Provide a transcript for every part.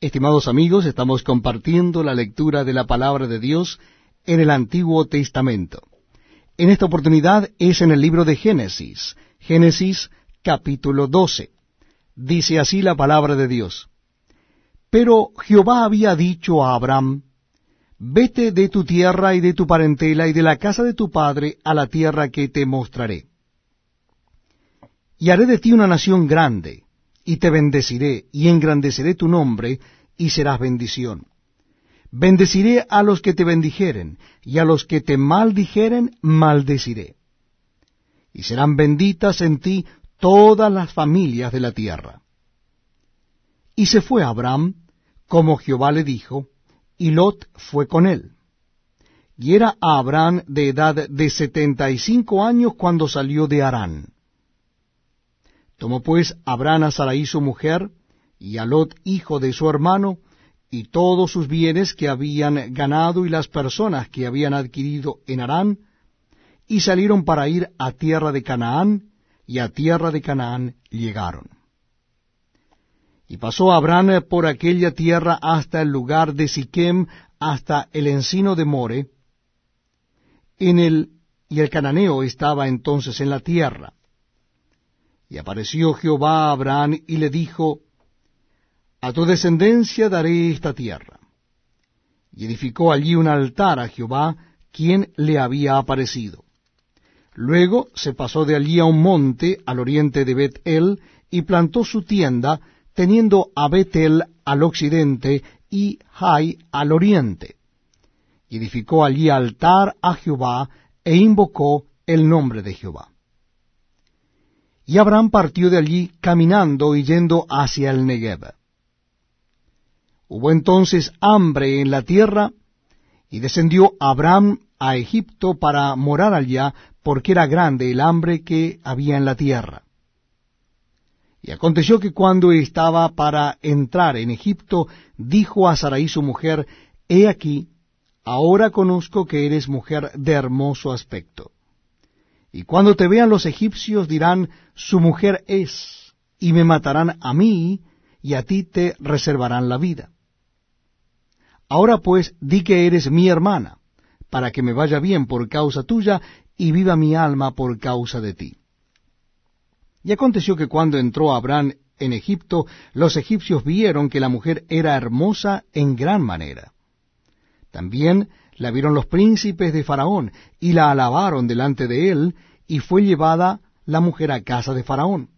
Estimados amigos, estamos compartiendo la lectura de la palabra de Dios en el Antiguo Testamento. En esta oportunidad es en el libro de Génesis, Génesis capítulo 12. Dice así la palabra de Dios. Pero Jehová había dicho a Abraham, Vete de tu tierra y de tu parentela y de la casa de tu padre a la tierra que te mostraré. Y haré de ti una nación grande y te bendeciré, y engrandeceré tu nombre, y serás bendición. Bendeciré a los que te bendijeren, y a los que te maldijeren, maldeciré. Y serán benditas en ti todas las familias de la tierra. Y se fue Abraham, como Jehová le dijo, y Lot fue con él. Y era Abraham de edad de setenta y cinco años cuando salió de Harán. Tomó pues Abraham a Sarai su mujer, y a Lot hijo de su hermano, y todos sus bienes que habían ganado y las personas que habían adquirido en Harán, y salieron para ir a tierra de Canaán, y a tierra de Canaán llegaron. Y pasó Abraham por aquella tierra hasta el lugar de Siquem, hasta el encino de More, en el, y el cananeo estaba entonces en la tierra. Y apareció Jehová a Abraham y le dijo, A tu descendencia daré esta tierra. Y edificó allí un altar a Jehová, quien le había aparecido. Luego se pasó de allí a un monte al oriente de Bet-El y plantó su tienda, teniendo a Bet-El al occidente y Jai al oriente. Y edificó allí altar a Jehová e invocó el nombre de Jehová. Y Abraham partió de allí caminando y yendo hacia el Negev. Hubo entonces hambre en la tierra, y descendió Abraham a Egipto para morar allá, porque era grande el hambre que había en la tierra. Y aconteció que cuando estaba para entrar en Egipto, dijo a Sarai su mujer, He aquí, ahora conozco que eres mujer de hermoso aspecto. Y cuando te vean los egipcios dirán, su mujer es, y me matarán a mí, y a ti te reservarán la vida. Ahora pues di que eres mi hermana, para que me vaya bien por causa tuya, y viva mi alma por causa de ti. Y aconteció que cuando entró Abraham en Egipto, los egipcios vieron que la mujer era hermosa en gran manera. También la vieron los príncipes de Faraón, y la alabaron delante de él, y fue llevada la mujer a casa de Faraón.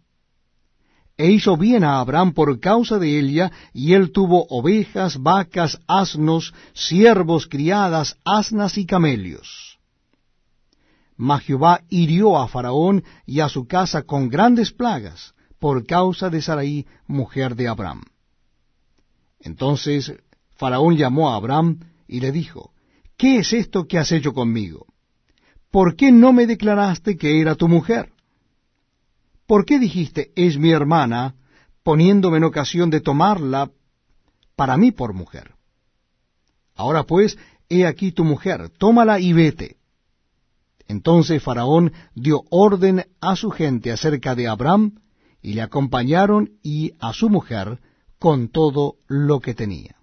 E hizo bien a Abraham por causa de ella, y él tuvo ovejas, vacas, asnos, siervos, criadas, asnas y camelios. Mas Jehová hirió a Faraón y a su casa con grandes plagas, por causa de Sarai, mujer de Abraham. Entonces Faraón llamó a Abraham y le dijo, ¿qué es esto que has hecho conmigo? ¿Por qué no me declaraste que era tu mujer? ¿Por qué dijiste, es mi hermana, poniéndome en ocasión de tomarla para mí por mujer? Ahora pues, he aquí tu mujer, tómala y vete. Entonces Faraón dio orden a su gente acerca de Abraham, y le acompañaron y a su mujer con todo lo que tenía.